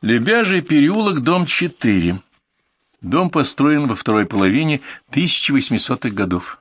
Лебяжий переулок, дом 4. Дом построен во второй половине 1800-х годов.